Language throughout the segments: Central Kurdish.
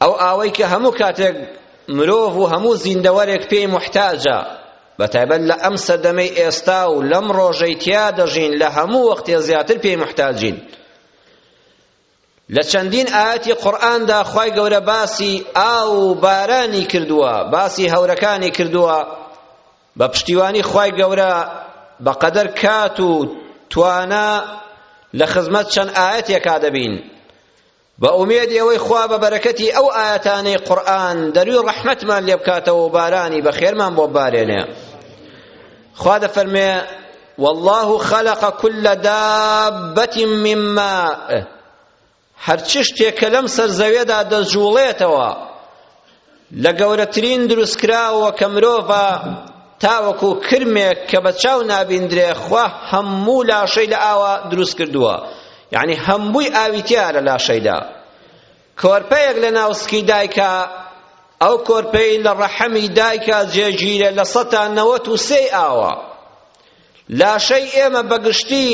ئەو ئاوەی کە هەموو کاتێک مرۆڤ و هەموو زیندەوەرێک پێی محتاجە بەتایبەت لە ئەم سەردەمەی ئێستا و لەم ڕۆژەی تیا دەژین لە هەموو وەختێ زیاتر پێی محتاجین لە چەندین ئاەتی قورئاندا خی گەورە باسی ئاو و بارانی کردووە باسی هەورەکانی کردووە بە پشتیوانی خی گەورە بە قەدەر کات و توانا لە خزمەت چەند ئاەتێکا دەبین بە ئومێدی ئەوەی خوا بە بەرەکەتی ئەو ئایەتانەی قورئان دەروی ڕەحمەتمان لێ بکاتەوە و بارانی بەخێرمان بۆ ببارێنێ خوا دەفەرمێ والله خلق كل دابة من ماء هەرچی شتێک کە لەم سەر زەوێدا دەجوڵێتەوە لە گەورەترین دروستکراوە کە مرۆڤە تاوەکو کرمێک کە بە چاو نابیندرێ خوا هەموو لاشەی لە ئاوا دروست کردووە یعنی هەمووی ئاوی تیا لە لاشەیدا کۆرپەیەک لە ناو سکی دایکە ئەو کۆرپەی لە ڕەحەمی دایکە جێگیرە لە سەتا نەوەت و سێی ئاوە لاشەی ئێمە بەگشتی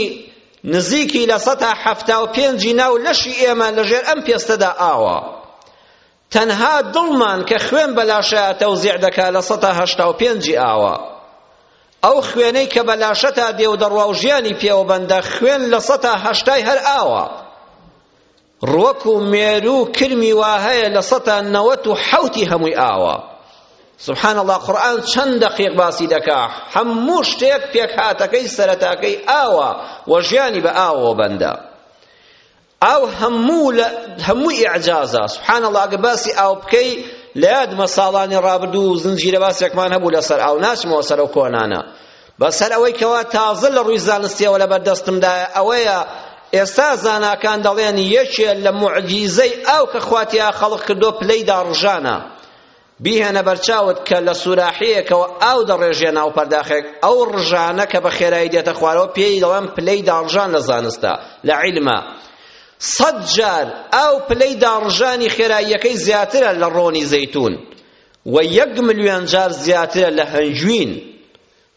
نزیکی لە سەتا حەفتا و پێنجی ناو لەشی ئێمە لەژێر ئەم پێستەدا ئاوە تەنها دڵمان کە خوێن بە لاشەیا تەوزیع دەکا لە سەتا هەشتا و پێنجی ئاوا ئەو خوێنەی کە بە لاشەتا دێ و دەڕوا و ژیانی پێوە بەندە خوێن لە سەتا هەشتای هەر ئاوا ڕوەک و مێرو و کرمی وا هەیە لە سەتا نەوەت و حەوتی هەمووی ئاوا سبحان الله قورآن چەند دقیق باسی دەکا هەموو شتێک پێکهاتەکەی سەرەتاکەی ئاوا و ژیانی بە ئاوەوە بەندە ئاو هەموو لە هەموو ئیعجازە سبحان الله ئەگە باسی ئاو بکەی لە یادمە ساڵانی ڕابردوو و زنجیرە باسێکمان هەبوو لەسەر ئاو ناچمەوە سەر ئەو کۆنانە بەسەر ئەوەی کەوا تازە لە ڕووی زانستیەوە لە بەردەستمدایە ئەوەیە ئێستا زاناکان دەڵێن یەکێ لە معجیزەی ئاو کە خواتیا خەڵق کردو پلەی داڕژانە بیهێنە بەرچاوت کە لە سوراحییەکەوە ئاو دەڕێژێ ناو پەرداخێک، ئەو ڕژانە کە بە خێرایی دێتە خوارەوە پێی دەڵێن پلەی داڕژان لە زانستدا، لە عیلما. سەد جار ئاو پلەی داڕژانی خێراییەکەی زیاترە لە ڕۆنی زەیتون و یەک ملیۆن جار زیاترە لە هەنجوین.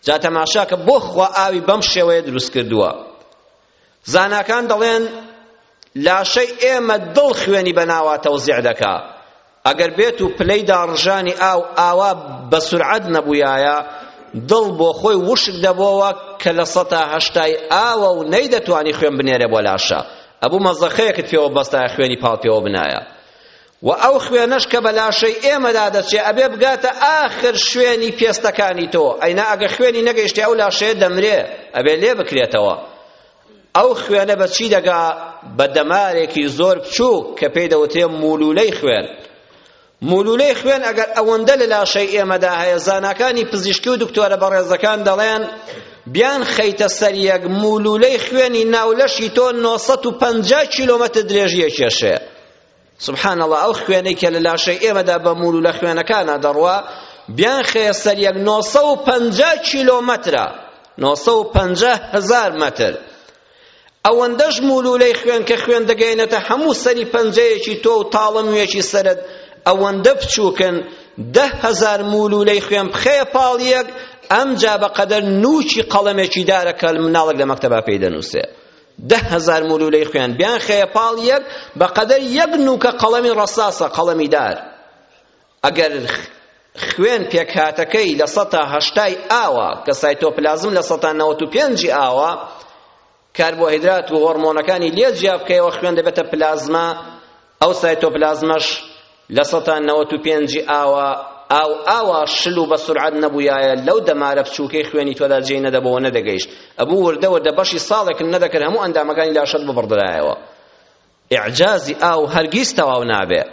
جا تەماشاکە بۆ خوا ئاوی بەم شێوەیە دروست کردووە. زاناکان دەڵێن لاشەی ئێمە دڵ خوێنی بە ناوا تەوزیع دەکا ئەگەر بێت و پلەی داڕژانی ئاو ئاوا بە سرعەت نەبوویایە دڵ بۆ خۆی وشک دەبۆوە کە لە سەتا هەشتای ئاوە و نەیدەتوانی خوێن بنێرێ بۆ لاشە ئەبوو مەزەخەیەکت پێوە بەستایە خوێنی پاڵ پێوە بنایە وە ئەو خوێنەش کە بە لاشەی ئێمەدا دەچێ ئەبێ بگاتە ئاخر شوێنی پێستەکانی تۆ ئەینا ئەگە خوێنی نەگەیشتێ ئەو لاشەیە دەمرێ ئەبێ لێ بکرێتەوە ئەو خوێنە بە چی دەگا بە دەمارێکی زۆر بچووک کە پێی دەوترێ مولولەی خوێن مولولەی خوێن ئەگەر ئەوەندە لە لاشەی ئێمەدا هەیە زاناکانی پزیشکی و دکتۆرە بەڕێزەکان دەڵێن بیان خەیتە سەر یەک مولولەی خوێنی ناولەشی تۆ 950 کیلۆمەتر درێژیە کێشەیە سبحان اللە ئەو خوێنەی کە لە لاشەی ئێمەدا بە موول و لە خوێنەکانە دەڕوا بیان خەیە سەر یەک نۆ سەد و پەنجا کیلۆمەترە نۆ سەد و پەنجا هەزار مەتر ئەوەندەش مولولەی خوێن کە خوێن دەگەینێتە هەموو سەری پەنجەیەکی تۆ و تاڵە نوێکی سەرت ئەوەندە بچووکن ده هەزار مولولەی خوێن بخەیە پاڵ یەک ئەمجا بەقەدەر نووکی قەڵەمێکی دارە کە مناڵێک لە مەکتەبا پێی دەنووسێ دە هەزار مولولەی خوێن بیان خەیە پاڵ یەک بە قەدەر یەک نوکە قەڵەمی ڕەساسە قەڵەمی دار ئەگەر خوێن پێکهاتەکەی لە سەتا هەشتای ئاوە کە سایتۆپلازم لە سەتا نەوەت و پێنجی ئاوە کاربۆهیدرات و هۆرمۆنەکانی لێ جیا بکەیەوە خوێن دەبێتە پلازما ئەو سایتۆپلازمەش لە سەتا نەوەت و پێنجی ئاوە ئاو ئاوا شل و بە سرعەت نەبوویایە لەو دەمارە بچووکەی خوێنی تۆدا جێی نەدەبەوە نەدەگەیشت ئەبوو وردە وردە بەشی ساڵێک نەدەکرد هەموو ئەندامەکانی لاشەت ببڕدرایەوە ئیعجازی ئاو هەرگیز تەواو نابێ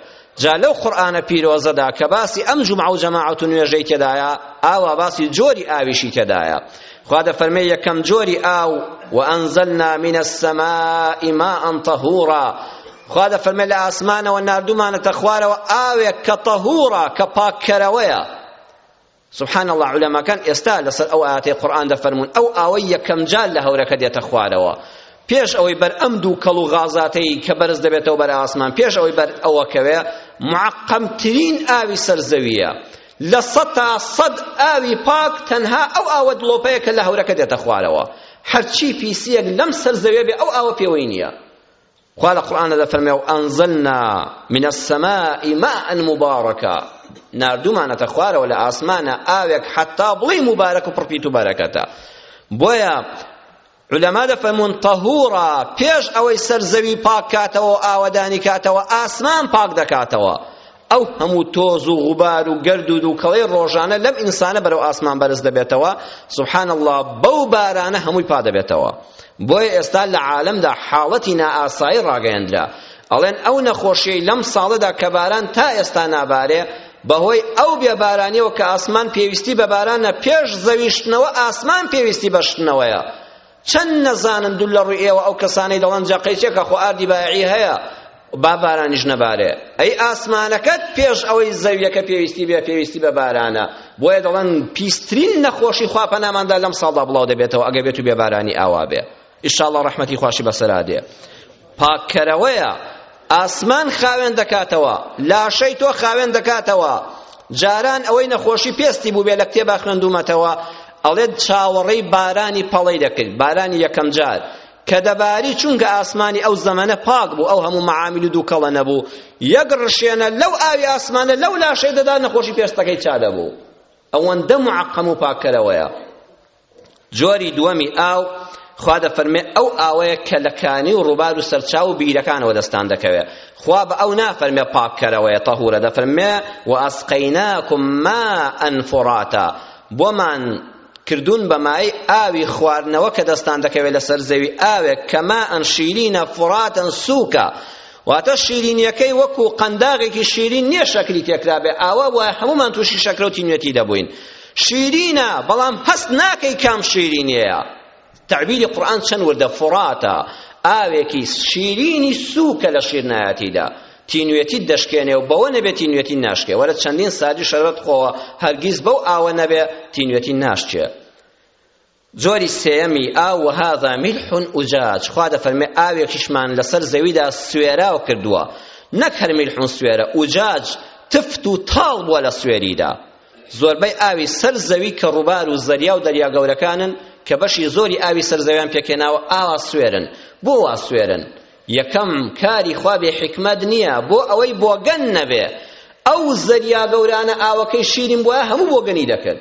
جا لەو قورئانە پیرۆزەدا کە باسی ئەم جمعە و جەماعەت و نوێژەی تێدایە ئاوا باسی جۆری ئاویشی تێدایە خوا دەفەرمێ یەکەم جۆری ئاو وأنزلنا من السماء ماء طهورا خوا دەفەرمێ لە ئاسمانەوە ناردومانەتە خوارەوە ئاوێک کە تەهورە کە پاککەرەوەیە سبحان الله علماکان ئێستا لەسەر ئەو ئاەتەی قورآن دەفەرمون ئەو ئاوەی یەکەم جار لە هەورەکە دێتە خوارەوە پێش ئەوەی بەر ئەم دوو کەڵ و غازاتەی کە بەرز دەبێتەوە بەر ئاسمان پێش ئەوەی بەر ئەوەکەوێ معقمترین ئاوی سەرزەویە لە سەد تا سەد ئاوی پاک تەنها ئەو ئاوە دڵۆپەیە کە لە هەورەکە دێتە خوارەوە هەرچی پیسیەک لەم سەرزەویە بێ ئەو ئاوە پێوەی نییە خوا لە قورئانە دەفەرمێ و ئەنزلنا من السماء ماء مبارکا ناردومانەتە خوارەوە لە ئاسمانە ئاوێک حتا بڵێ مبارەک و پڕپیت و بەرەکەتە بۆیە علەما دەفەرمون تەهورا پێش ئەوەی سەر زەوی پاک کاتەوە و ئاوەدانی کاتەوە ئاسمان پاک دەکاتەوە ئەو هەموو تۆز و غوبار و گەرد و دووکەڵەی ڕۆژانە لەم ئینسانە بەرەو ئاسمان بەرز دەبێتەوە سبحان الله بەو بارانە هەمووی پا دەبێتەوە بۆیە ئێستا لە عالەمدا حاڵەتی نائاسایی ڕاگەیەندرا ئەڵێن ئەو نەخۆشیەی لەم ساڵەدا کە باران تا ئێستا نابارێ بەهۆی ئەو بێبارانیەوە کە ئاسمان پێویستی بە بارانە پێش زەویشتنەوە ئاسمان پێویستی بە شتنەوەیە چەند نەزانن دوو لە ڕووی ئێوە ئەو کەسانەی دەڵێن جەقەی چێکە خۆ ئاردی بایعی هەیە با بارانیش نەبارێ ئەی ئاسمانەکەت پێش ئەوەی زەویەکە پێویستی بێ پێویستی بە بارانە بۆیە دەڵێن پیسترین نەخۆشی خوا پەناماندا لەم ساڵدا بڵاو دەبێتەوە ئەگەر بێت و بێبارانی ئاوا بێ ئیشاڵڵا ڕەحمەتی خواشی بەسەرا دێ پاککەرەوەیە ئاسمان خاوێن دەکاتەوە لاشەی تۆ خاوێن دەکاتەوە جاران ئەوەی نەخۆشی پێستی بوو بێ لە کتێبا خوێندومەتەوە ئەڵێت چاوەڕێی بارانی پەڵەی دەکرد بارانی یەکەم جار کە دەباری چونکە ئاسمانی ئەو زەمەنە پاک بوو ئەو هەموو معامل و دووکەڵە نەبوو یەک ڕشێنە لەو ئاوی ئاسمانە لەو لاشەی دەدا نەخۆشی پێستەکەی چادەبوو ئەوەندە معقم و پاککەرەوەیە جۆری دووەمی ئاو خوا دەفەرمێ ئەو ئاوەیە کە لە کانی و ڕووبار و سەرچاو و بیرەکانەوە دەستان دەکەوێ خوا بە ئەو نافەرمێ پاککەرەوەیە تەهورە دەفەرمێ و ئەسقەیناکم ماء فراتا بۆمان کردوون بە مایەی ئاوی خواردنەوە کە دەستان دەکەوێت لەسەر زەوی ئاوێک کە ماء شیرینە فراتن سووکە واتە شیرینیەکەی وەکو قەنداغێکی شیرین نییە شەکری تێکرابێ ئاوا وایە هەمومان تووشی شەکرە و تینوێتی دەبووین شیرینە بەڵام هەست ناکەی کام شیرینیەیە تعبیری قورآن چەند وردە فڕاتە ئاوێکی شیرینی سووکە لە شیرنایەتیدا تینوێتی دەشکێنێ و بەوە نەبێ تینوێتی ناشکێ وەرە چەندین سادی شەربەت خۆوە هەرگیز بەو ئاوە نەبێ تینوێتی ناشکێ جۆری سێیەمی ئاو وهذا ملح اجاج خوا دەفەرمێ ئاوێکیشمان لەسەر زەویدا سوێراو کردووە نەک هەر ملح سوێرە اجاج تفت و تاڵ بووە لە سوێریدا زۆربەی ئاوی سەر زەوی کە ڕووبار و زەریا و دەریا گەورەکانن کە بەشی زۆری ئاوی سەر زەویان پێکێناوە ئاوا سوێرن بۆ وا سوێرن یەکەم کاری خوا بێ حکمت نییە بۆ ئەوەی بۆگەن نەبێ ئەو زەریا گەورانە ئاوەکەی شیرین بووە هەموو بۆگەنی دەکرد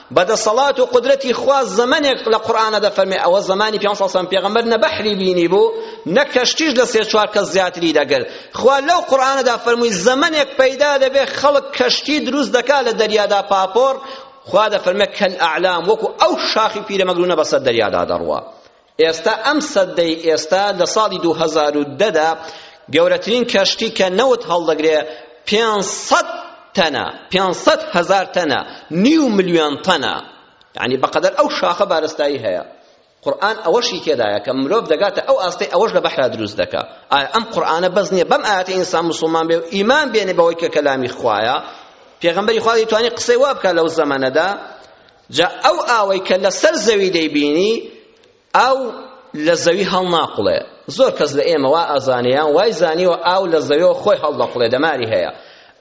بە دەسەڵات و قدرەتی خوا زەمەنێک لە قورئانە دەفەرمێ ئەوە زەمانی پێ سەسەم پێغەمبەر نە بەحری بینی بوو نە کەشتیش لە سێ چوار کەس زیاتری دەگرت خوا لەو قورئانەدا فەرمووی زەمەنێک پەیدا دەبێ خەڵک کەشتی دروست دەکا لە دەریادا پاپۆڕ خوا دەفەرمێ کەل ئەعلام وەکو ئەو شاخی پیرەمەگرونە بەسەر دەریادا دەڕوا ئێستا ئەم سەدەی ئێستا لە ساڵی دوو هەزار و دە دا گەورەترین کەشتی کە نەوت هەڵدەگرێ پێنج سەد تەنە پێنج سەد هەزار تەنە نیو ملیۆن تەنە یعنی بەقەدەر ئەو شاخە بارستایی هەیە قورآن ئەوەشی تێدایە کە مرۆڤ دەگاتە ئەو ئاستەی ئەوەش لە بەحرا دروست دەکا ئایا ئەم قورآنە بەس نییە بەم ئاەتی ئینسان مسلمان بێ و ئیمان بێنێ بەوەی کە کەلامی خوایە پێغەمبەری خوا دەیتوانی قسەی وا بکات لەو زەمەنەدا جا ئەو ئاوەی کە لەسەر زەوی دەیبینی ئاو لە زەوی هەڵناقڵێ زۆر کەس لە ئێمە وا ئازانیان وای زانیوە ئاو لە زەویەوە خۆی هەڵدەقڵێ دەماری هەیە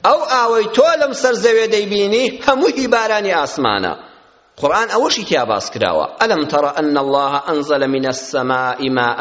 ئەو ئاوەی تۆ لەم سەر زەوێ دەیبینی هەموو هی بارانی ئاسمانە قورآن ئەوەشی تیا باس کراوە ئەلم تەڕە ئەن الله ئەنزل من السماء ماء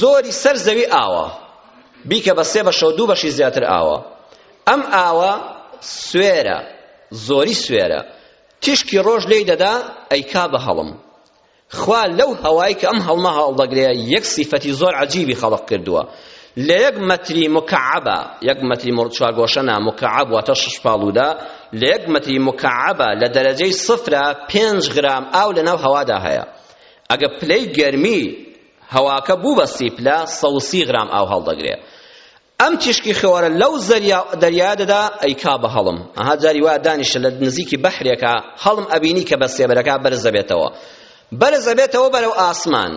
زۆری سەر زەوی ئاوە بیکە بە سێ بەشەوە دوو بەشی زیاتر ئاوە ئەم ئاوە سوێرە زۆری سوێرە تیشکی ڕۆژ لێی دەدا ئەیکا بە هەڵم خوا لەو هەوای کە ئەم هەڵمە هەڵدەگرێ یەک سیفەتی زۆر عەجیبی خەڵق کردووە لە یەک مەتری مکعبە یەک مەتری چوارگۆشەنا مکعب واتە شش پاڵوودا لە یەک مەتری مکعبە لە دەرەجەی سفرە پێنج غرام ئاو لەناو هەوادا هەیە ئەگە پلەی گەرمی هەواکە بوو بە سی پلە سەد و سی غرام ئاو هەڵدەگرێ ئەم تیشکی خۆرە لەو دەریا دەدا ئەیکا بە هەڵم ئەها جاری وا دانیشە لە نزیکی بەحرێکە هەڵم ئەبینی کە بە سێبەرەکە بەرز دەبێتەوە بەرز دەبێتەوە بەرەو ئاسمان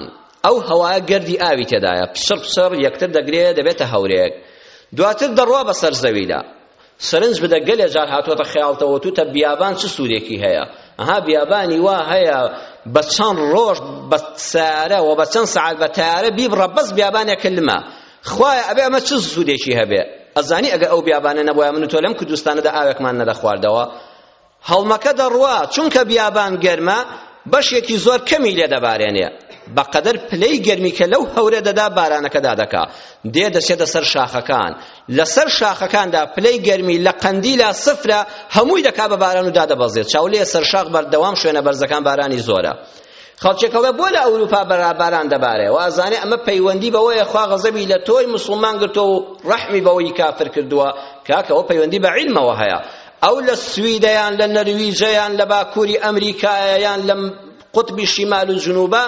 ئەو هەوایە گردی ئاوی تێدایە پشڕ پشڕ یەکتر دەگرێ دەبێتە هەورێک دواتر دەڕوا بەسەر زەویدا سەرنج بدە گەلێ جار هاتووەتە خەیاڵتەوە وتوتە بیابان چ سوودێکی هەیە ئەها بیابانی وا هەیە بە چەند ڕۆژ بە سارە و بە چەند سعات بە تارە بیبڕە بەس بیابانێک کە لما خوایە ئەبێ ئەمە چ سوودێکی هەبێ ئەزانی ئەگەر ئەو بیابانە نەبوایە من و تۆ لەم کوردستانەدا ئاوێکمان نەدەخواردەوە هەڵمەکە دەڕوا چونکە بیابان گەرمە بەشێکی زۆر کەمی لێ دەبارێنێ بەقەدەر پلەی گەرمی کە لەو هەورە دەدا بارانەکەدا دەکا دێ دەچێتە سەر شاخەکان لەسەر شاخەکاندا پلەی گەرمی لە قەندیلا سفرە هەمووی دەکا بە باران و دادەبەزێت چاولێ سەر شاخ بەردەوام شوێنە بەرزەکان بارانی زۆرە خەڵکێکەڵێ بۆ لە ئەوروپا بەراباران دەبارێ وازانێ ئەمە پەیوەندی بەوەیە خوا غەزەبی لە تۆی مسلمان گرتۆ و ڕەحمی بەوەی کافر کردووە کاکەەوە پەیوەندی بە عیلمەوە هەیە ئەو لە سویدە یان لە نەرویجە یان لە باکووری ئەمریکایە یان لە قوتبی شیمال و جنوبە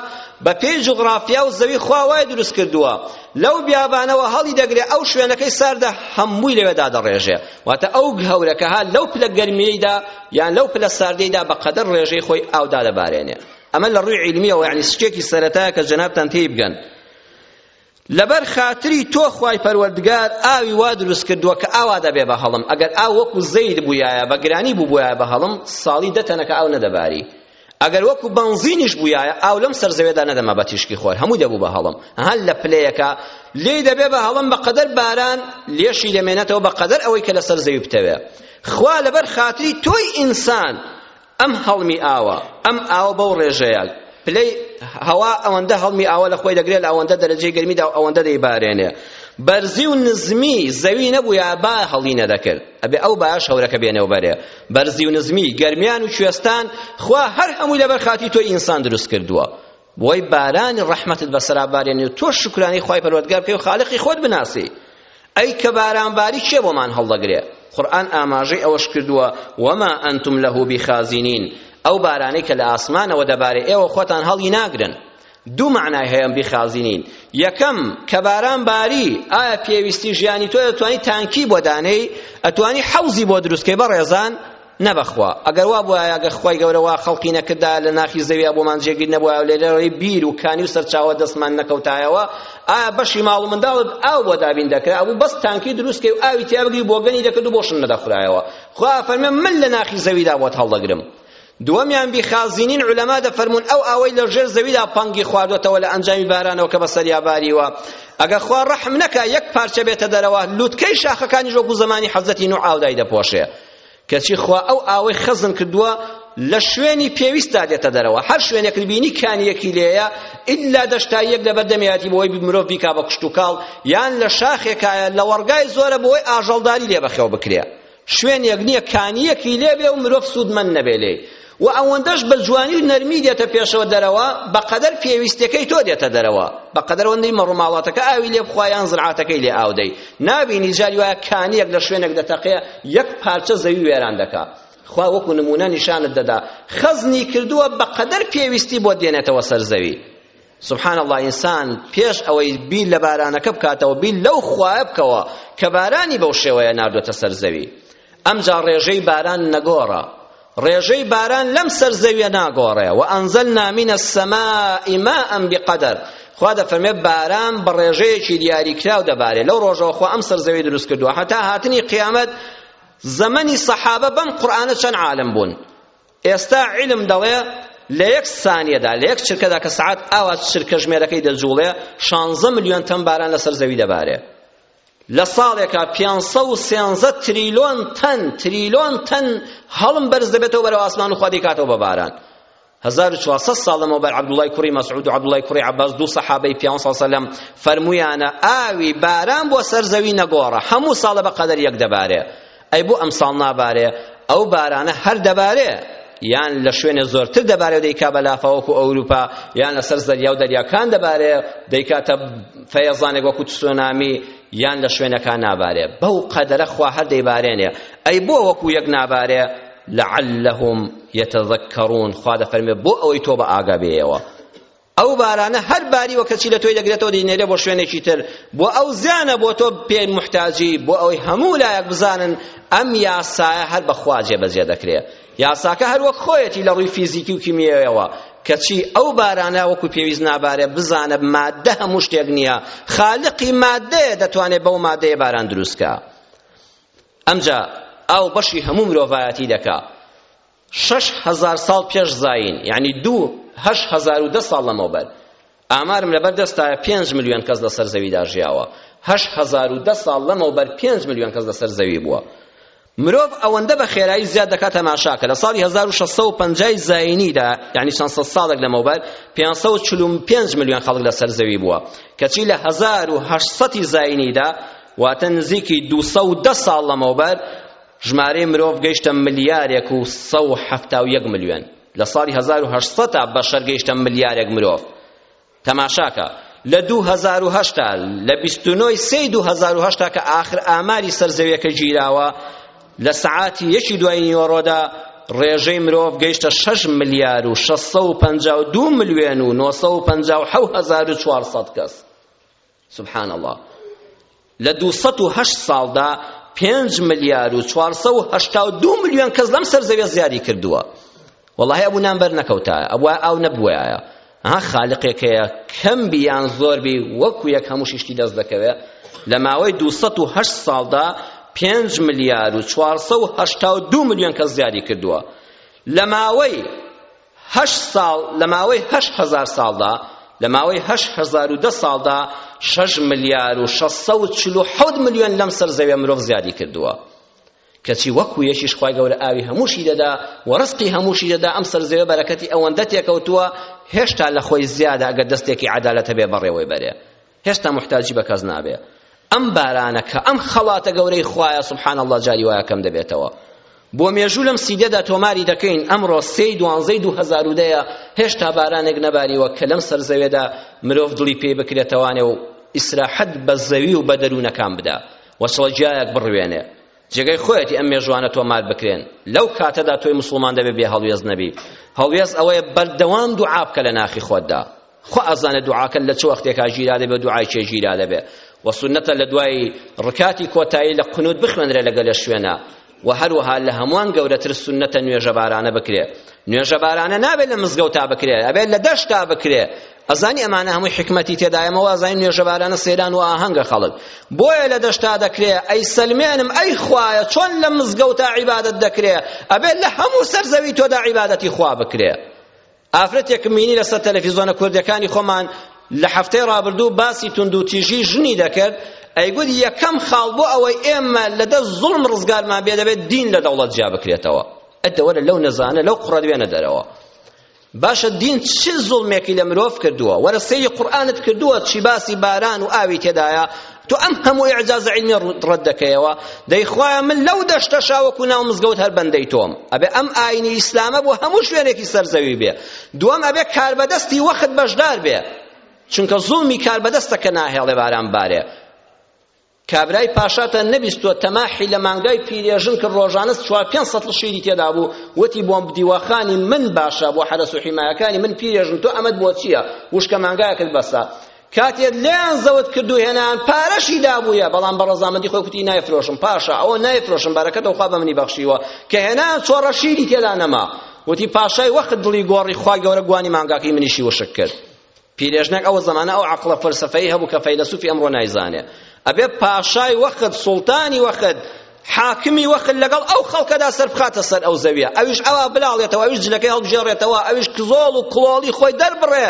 بە پێی جوغرافیا و زەوی خوا وای دروست کردووە لەو بیابانەوە هەڵی دەگرێ ئەو شوێنەکەی ساردە هەمووی لەوێدا دەڕێژێ واتە ئەو هەورەکە ها لەو پلە گەرمیەیدا یان لەو پلە ساردەیدا بە قەدەر ڕێژەی خۆی ئاودا دەبارێنێ ئەمە لە ڕووی علمیەوە یعنی سکێکی سەرەتایە کە جەنابتان تێی بگەن لەبەر خاتری تۆ خوای پەروەردگار ئاوی وا دروست کردووە کە ئاوا دەبێ بە هەڵم ئەگەر ئاو وەکو زەید بوویایە بە گرانی بووبووایە بە هەڵم ساڵی دە تەنەکە ئاو نەدەباری ئەگەر وەکو بەنزینیش بوویایە ئاو لەم سەرزەوێدا نەدەما بە تیشکی خۆر هەمووی دەبوو بە هەڵم هەر لە پلەیەکە لێی دەبێ بە هەڵم بە قەدەر باران لێشی دەمێنێتەوە بە قەدەر ئەوەی کە لەسەر زەوی بتەوێ خوا لەبەر خاتری تۆی ئینسان ئەم هەڵمی ئاوە ئەم ئاوە بەو ڕێژەیە پلەی هەوا ئەوەندە هەڵمی ئاوە لە خۆی دەگرێت لە ئەوەندە دەرەجەی گەرمیدا و ئەوەندە دەیبارێنێ بەرزی و نزمی زەوی نەبووە با هەڵی نەدەکرد ئەبێ ئەو باش هەورەکە بێنەوبەرێ بەرزی و نزمی گەرمیان و کوێستان خوا هەر هەمووی لەبەر خاتی تۆی ئینسان دروست کردووە بۆی بارانی ڕەحمەتت بەسەرا بارێنی و تۆش شکرانەی خوای پەروەردگار بکەی و خالقی خۆت بناسی ئەی کە بارانباری کێ بۆمان هەڵدەگرێ قورئان ئاماژەی ئەوەش کردووە وما ئەنتم لەه بخازینین ئەو بارانەی کە لە ئاسمانەوە دەبارێ ئێوە خۆتان هەڵی ناگرن دوو معنای هەیە بخازینین یەکەم کە باران باری ئایا پێویستی ژیانی تۆ دەتوانی تانکی بۆ دانێی ئەتوانی حەوزی بۆ دروستکەی بەڕێزان نە بەخوا ئەگەر وا بوایە ئەگەر خوای گەورە وا خەڵقی نەکردایە لە ناخی زەویا بۆمان جێگیر نەبوایە و لێرەوەی بیر و کانی و سەرچاوە دەستمان نەکەوتایەوە ئایا بەشی ماڵ و منداڵت ئاو بۆ دابین دەکرا ئەبوو بەس تانکی دروست کەی و ئاوی تیا بگری بۆگەنی دەکرد و بۆشن نەدەخورایەوە خوا فەرمێ من لە ناخی زەویدا بۆت هەڵدەگرم دووەمیان بیخازینین علەما دەفەرمون ئەو ئاوەی لە ژێر زەویدا پەنگی خواردوەتەوە لە ئەنجامی بارانەوە کە بەسەریا باریوە ئەگەر خوا ڕەحم نەکا یەک پارچە بێتە دەرەوە لوتکەی شاخەکانی ژۆک و زەمانی حەزەتی نوح ئاودای دەپۆشێ کەچی خوا ئەو ئاوەی خەزن کردووە لە شوێنی پێویستدا دێتە دەرەوە هەر شوێنێک بینی کانیەکی لێیە ئللا دەشتاییەک لە بەردەمیاتی بۆی مرۆڤ بیکا بە کوشت و کاڵ یان لە شاخێکایە لە وەڕگای زۆرە بۆی ئاژەڵداری لێ بەخێو بکرێ شوێنێک نییە کانیەکی لێ بێ و مرۆڤ سوودمەند نەبێ لێی وە ئەوەندەش بە جوانی و نەرمی دێتە پێشەوە دەرەوە بەقەدەر پێویستەکەی تۆ دێتە دەرەوە بەقەدەر ئەوەندەی مەڕ و ماڵاتەکە ئاوی لێ بخوا یان زرعاتەکەی لێ ئاودەی نابینی جاری وایە کانیەک لە شوێنێک دەتەقێ یەک پارچە زەوی وێران دەکا خوا وەکو نمونە نیشانت دەدا خەزنی کردووە بەقەدەر پێویستی بۆ دێنێتەوە سەر زەوی سبحان الله ئینسان پێش ئەوەی بیر لە بارانەکە بکاتەوە بیر لەو خوایە بکەوە کە بارانی بەو شێوەیە ناردۆتە سەر زەوی ئەمجا ڕێژەی باران نەگۆڕە ڕێژەی باران لەم سەر زەویە ناگۆڕێ و ئەنزەلنا من السماء ماء بقدر خوا دەفەرمێ باران بە ڕێژەیەکی دیاریکراو دەبارێ لەو ڕۆژەوە خوا ئەم سەر زەوی دروست کردووە هەتا هاتنی قیامەت زەمەنی سەحابە بەم قورئانە چەند عالم بوون ئێستا علم دەڵێ لە یەک سانیەدا لە یەک چرکەدا کە سعات ئاوا چرکە ژمێرەکەی دەجوڵێ 16 میلیۆن تەن باران لەسەر زەوی دەبارێ لە ساڵێکا پێنج سەد و سێزدە تریلۆن تەن تریلۆن تەن هەڵم بەرز دەبێتەوە بەرەو ئاسمان و خوا دەیکاتەوە بە باران هەزار و چوارسەد ساڵ لەمەو بەر عەبدوڵای کوڕی مەسعود و عەبدوڵای کوڕی عەباس دوو سەحابەی پیاوە سەڵ سەلەم فەرموویانە ئاوی باران بۆ سەر زەوی نەگۆڕە هەموو ساڵە بە قەدەر یەک دەبارێ ئەی بۆ ئەمساڵ نابارێ ئەو بارانە هەر دەبارێ یان لە شوێنێ زۆرتر دەبارێ و دەیکا بە لافاوەکو ئەوروپا یان لەسەر زەریا و دەریاکان دەبارێ دەیکاتە فەیەزانێک وەکو تسۆنامی یان لە شوێنەکان نابارێ بەو قەدەرە خوا هەر دەیبارێنێ ئەی بۆ وەکو یەک نابارێ لعلهم يتذكرون خوا دەفەرمێ بۆ ئەوەی تۆ بە ئاگا بێیەوە ئەو بارانە هەر باریوە کەچی لە تۆی دەگرێتەوە دەینێرێ بۆ شوێنێکی تر بۆ ئەو زیانە بۆ تۆ پێ محتاجی بۆ ئەوەی هەموو لایەک بزانن ئەم یاسایە هەر بەخوا جێبەجێ دەکرێت یاساکە هەر وەک خۆیەتی لە ڕووی فیزیکی و کیمیایەوە کەچی ئەو بارانە وەکو پێویست نابارێ بزانە مادە هەموو شتێک نییە خالقی مادەیە دەتوانێت بەو مادەیە باران دروستکە ئەمجا ئاو بەشی هەموو مرۆڤایەتی دەکا شەش هەزار ساڵ پێش زایین یعنی دوو هەشت هەزار و دە ساڵ لەمەوبەر ئامارم لەبەر دەستایە پێنج ملیۆن کەس لەسەر زەویدا ژیاوە هەشت هەزار و دە ساڵ لەمەوبەر پێنج ملیۆن کەس لەسەر زەوی بووە مرۆڤ ئەوەندە بە خێرایی زیاد دەکات تەماشاکە لە ساڵی 1650 زاینیدا یعنی چەند سەد ساڵێک لەمەوبەر 545 ملیۆن خەڵک لەسەر زەوی بووە کەچی لە 1800 زاینیدا واتە نزیکی 210 ساڵ لەمەوبەر ژمارەی مرۆڤ گەیشتە ملیارێک و سەد و حەفتا و یەک ملیۆن لە ساڵی هەزار و هەشت سەد تا بەشەر گەیشتە ملیارێک مرۆڤ تەماشاکە لە دوو هەزار و هەشتا لە بیست و نۆی سێی دوو هەزار و هەشتا کە ئاخر ئاماری سەر زەویەکە گیراوە لە سەعاتی یەکی دوای نیوەڕۆدا ڕێژەی مرۆڤ گەیشتە 6 ملیار و 652 ملیۆن و 957 هەزار و 400 کەس سبحان اللە لە دوو سەد و هەشت ساڵدا پێنج ملیار و چوارسەد و هەشتا و دوو ملیۆن کەس لەم سەر زەویە زیادی کردووە وەڵاهی ئەبوو نان بەر نەکەوتایە ئەبوو ئاو نەبووایە ها خالقێک هەیە کەم بیان زۆر بی وەکو یەک هەموو شیشتی دەست دەکەوێت لە ماوەی دوو سەد و هەشت ساڵدا پێنج ملیار و چوارسەد و هەشتا و دوو ملیۆن کەس زیادی کردووە لە ماوەی هەشت ساڵ لە ماوەی هەشت هەزار ساڵدا لە ماوەی هەشت هەزار و دە ساڵدا شەش ملیار و شەش سەد و چل و حەوت ملیۆن لەم سەر زەویە مرۆڤ زیادی کردووە کەچی وەکو یەکیش خوای گەورە ئاوی هەمووشی دەدا و ڕزقی هەمووشی دەدا ئەم سەر زەویە بەرەکەتی ئەوەندە تێکەوتووە هێشتا لە خۆی زیادە ئەگەر دەستێکی عەدالەت هەبێ بەڕێوەی بەرێ هێشتا موحتاجی بە کەس نابێ ئەم بارانە کە ئەم خەڵاتە گەورەی خوایە سبحان الله جاری وایە کەم دەبێتەوە بۆ مێژوو لەم سیدەدا تۆماری دەکەین ئەمڕۆ سێی دوانزەی دوو هەزار و دەیە هێشتا بارانێک نەباریوە کە لەم سەر زەوێدا مرۆڤ دڵی پێی بکرێتەوانێ و ئیسراحەت بە زەوی و بە دەروونەکان بدا وەسڵە جیایەک بڕوێنێ جێگەی خۆیەتی ئەم مێژوانە تۆمار بکرێن لەو کاتەدا تۆی مسلمان دەبێ بێ هەڵوێز نەبی هەڵوێز ئەوەیە بەردەوام دوعا بکە لە ناخی خۆتدا خوا ئەزانێ دوعاکە لە چ وەختێکا ژیرا دەبێ دوعای چێ ژیرا دەبێ و سنەتە لە دوای ڕکاتی کۆتایی لە قنوت بخوێنرێ لەگە لە شوێنە و هەروەها لە هەمووان گەورەتر سنەتە نوێژەبارانە بکرێ نوێژەبارانە نابێت لە مزگەوتا بکرێ ئەبێت لە دەشتا بکرێ ئەزانی ئەمانە هەمووی حکمەتی تێدایەمە وازانی نوێژەبارانە سەیران و ئاهەنگە خەڵک بۆیە لە دەشتا دەکرێ ئەی سەلمێنم ئەی خوایە چۆن لە مزگەوتا عیبادەت دەکرێ ئەبێت لە هەموو سەر زەوی تۆدا عیبادەتی خوا بکرێ ئافرەتێکم بینی لەسەر تەلەفیزۆنە کوردەکانی خۆمان لە هەفتەی ڕابردوو باسی توندوتیژی ژنی دەکرد ئەیگوت یەکەم خاڵ بۆ ئەوەی ئێمە لە دەست زوڵم ڕزگارمان بێ دەبێت دین لە دەوڵەت جیا بکرێتەوە ئەدەوەرە لەو نەزانە لەو قڕە دوێنە دەرەوە باشە دین چ زوڵمێکی لە مرۆڤ کردووە وەرە سەیری قورئانت کردووە چی باسی باران و ئاوی تێدایە تۆ ئەم هەموو ئیعجازە عیلمیە ڕەت دەکەیەوە دەی خوایە من لەو دەشتەشا وەکو ناو مزگەوت هەر بەندەی تۆم ئەبێ ئەم ئاینی ئیسلامە بۆ هەموو شوێنێکی سەر زەوی بێ دووەم ئەبێ کاربەدەستی وەخت بەشدار بێ چونکە زوڵمی کاربەدەستە کە ناهێڵێ باران بارێ کابرای پاشاتە نەبیستوە تەماحی لە مانگای پیرێژن کرد ڕۆژانە چوار پێنج سەتڵ شیری تێدا بوو وتی بۆم دیوەخانی من باشە بۆ حەرەس و حیمایەکانی من پیرێژن تۆ ئەمەد بۆ چییە وشکە مانگایەکت بەسە کاتێ لێیان زەوت کرد و هێنایان پارەشی دابوویە بەڵام بە ڕەزامەندی خۆی کوتی نایفرۆشم پاشا ئەوە نایفرۆشم بەرەکەتەوە خوا بە منی بەخشیوە کە هێنایان چۆڕە شیری تێدا نەما وتی پاشای وەخت دڵی گۆڕی خوا گەورە گوانی مانگاکەی منیشی وشک کرد پیرێژنەک ئەو زمانە ئەو عقلە فەلسەفەی هەبوو کە فەیلەسوفی ئەمڕۆ نایزانێ ئەبێ پاشای وەخت سوڵتانی وەخت حاکمی وەخت لەگەڵ ئەو خەڵکەدا سەربخاتە سەر ئەو زەویە ئەویش ئەوا بلاڵێتەوە ئەویش جلەکەی هەڵبژێڕێتەوە ئەویش کزۆڵ و کڵۆڵی خۆی دەربڕێ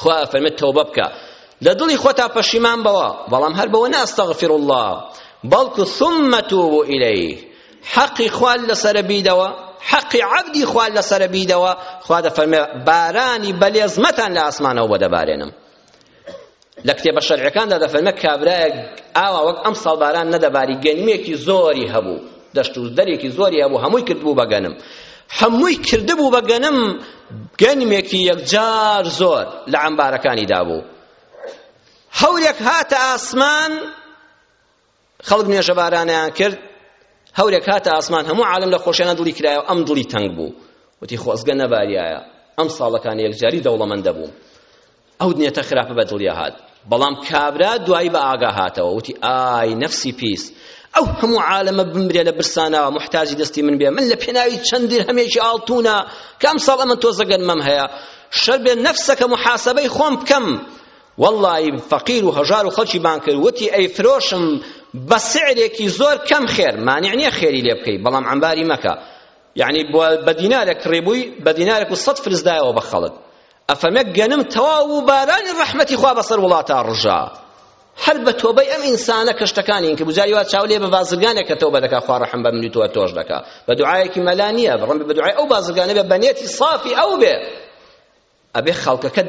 خوا ئەفەرمێت تەوبە بکە لە دڵی خۆتا پەشیمان بەوە بەڵام هەر بەوە ناستەغفر الله بەڵکو ثم توبوا إليه حەقی خوال لەسەر بیدەوە حەقی عەبدی خوال لەسەر بیدەوە خوا دەفەرمێ بارانی بەلێزمەتان لە ئاسمانەوە بۆ دەبارێنم لە کتێبە شەرعەکاندا دەفەرمێ کابرایەک ئاوا وەک ئەم ساڵ باران نەدەباری گەنمێکی زۆری هەبوو دەشت و دەرێکی زۆری هەبوو هەمووی کردبوو بەگەنم هەمووی کردبوو بە گەنم گەنمێکی یەکجار زۆر لە عەمبارەکانی دابوو هەورێک هاتە ئاسمان خەڵک نوێژە بارانیان کرد هەورێک هاتە ئاسمان هەموو عالم لە خۆشیانە دڵی کرایەوە ئەم دڵی تەنگ بوو وتی خۆزگە نەباریایە ئەم ساڵەکان یەکجاری دەوڵەمەندە بوو ئەو نیەتە خراپە بە دڵیا هات بەڵام کابرا دوایی بە ئاگا هاتەوە وتی ئای نەفسی پیس ئەو هەموو عالەمە بمرێ لە برسانەوە محتاجی دەستی من بێ من لە پێناوی چەند درهەمێکی ئاڵتوونە کام ساڵ ئەمە تۆزە گەنمەم هەیە شەر بێ نەفسەکە محاسبەی خۆم بکەم واللهی فەقیر و هەژار و خەڵکی بان کرد وتی ئەی فرۆشم بە سعرێکی زۆر کەم خێر مانع نییە خێری لێ بکەی بەڵام عەمباری مەکە یعنی بە دینارێک کڕێبووی بە دینارێک و سەد فرزدایەوە بە خەڵک ئەفەمێک گەنم تەواو و بارانی ڕەحمەتی خوا بەسەر وڵاتا ڕژا هەر بە تۆبەی ئەم ئینسانە کە شتەکانی کرد جاری وا چاو لێ بە بازرگانێک کە تۆبە دەکا خوا ڕەحم بە منی تۆ تۆش دەکا بە دوعایەکی مەلا نییە بڕم بە دوعای ئەو بازرگانە بێ بە نێتی صافی ئەو بێ ئەبێ خەڵکەکە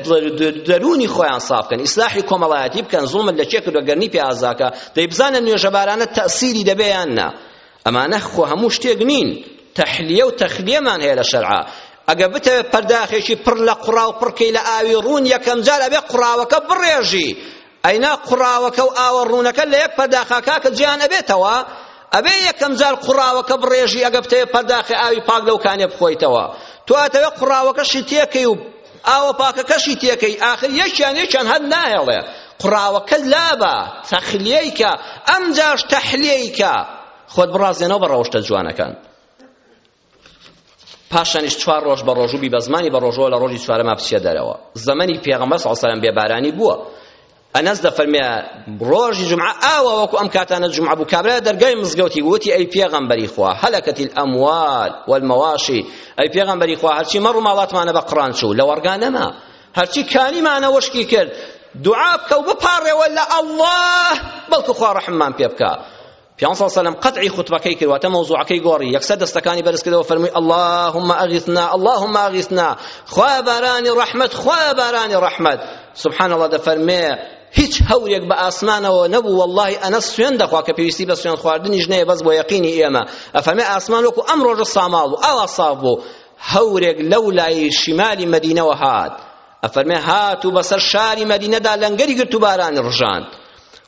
دەرونی خۆیان صاف بکەن ئیسلاحی کۆمەڵایەتی بکەن زوڵمت لە کێ کردوە گەرنی پێ ئازاکە دەی بزانە نوێژەبارانە تەسیری دەبێ یان نا ئەمانە خۆ هەموو شتێک نین تەحلیە و تەخلیەمان هەیە لە شەرعا ئەگە بتەوێ پەرداخێکی پڕ لە قڕاو پڕکەی لە ئاوی ڕوون یەکەم جار ئەبێ قڕاوەکە بڕێژی ئەینا قڕاوەکە و ئاوە ڕوونەکە لە یەک پەرداخا کاکە جیان ئەبێتەوە ئەبێ یەکەم جار قڕاوەکە بڕێژی ئەگە بتەوێ پەرداخی ئاوی پاک لەو کانێ بخۆیتەوە تو ئەتەوێ قڕاوەکەشی تێکەی و ئاوە پاکەکەشی تێکەی ئاخر یەکیان یەکیان هەر ناهێڵێ قڕاوەکە لابە تەخلیەی کە ئەمجاش تەحلیەی کە خۆت بڕازێنەوە بە ڕەوشتە جوانەکان پاشانیش چوار ڕۆژ بە ڕۆژوو بی بە زمانی بە ڕۆژەوە لە ڕۆژی چوارەما بچێ دەرەوە زەمەنی پێغەمبەر صلی الله علیه و سلم بێبارانی بووە ئەنەس دەفەرمێ ڕۆژی جمعە ئاوا وەکو ئەم کاتانە جمعە بوو کابرا دەرگای مزگەوتی وتی ئەی پێغەمبەری خوا هەلەکەت الاموال والمواشی ئەی پێغەمبەری خوا هەرچی مەڕ و ماڵاتمانە بە قڕان چوو لە وەڕگا نەما هەرچی کانیمانە وەشکی کرد دوعا بکە و بپاڕێوە لە ئەڵڵاه بەڵکو خوا ڕەحممان پێ بکا پیامبەر صلی الله علیه و سلم قطعی خوتبەکەی کرد واتە مەوزوعەکەی گۆڕی یەکسەر دەستەکانی بەرز کردەوە فەرمووی اللهم اغثنا اللهم اغثنا خوایە بارانی ڕەحمەت خوایە بارانی ڕەحمەت سبحان الله دەفەرمێ هیچ هەورێک بە ئاسمانەوە نەبوو واللهی ئەنە سوێن دەخوا کە پێویستی بە سوێن خواردنیش نەیە بەس بۆ یەقینی ئێمە ئەفەرمێ ئاسمان وەکو ئەم ڕۆژە ساماڵ بوو ئاوا ساف بوو هەورێک لەو لای شیمالی مەدینەوە هات ئەفەرمێ هات و بەسەر شاری مەدینەدا لەنگەری گرت و بارانی ڕژاند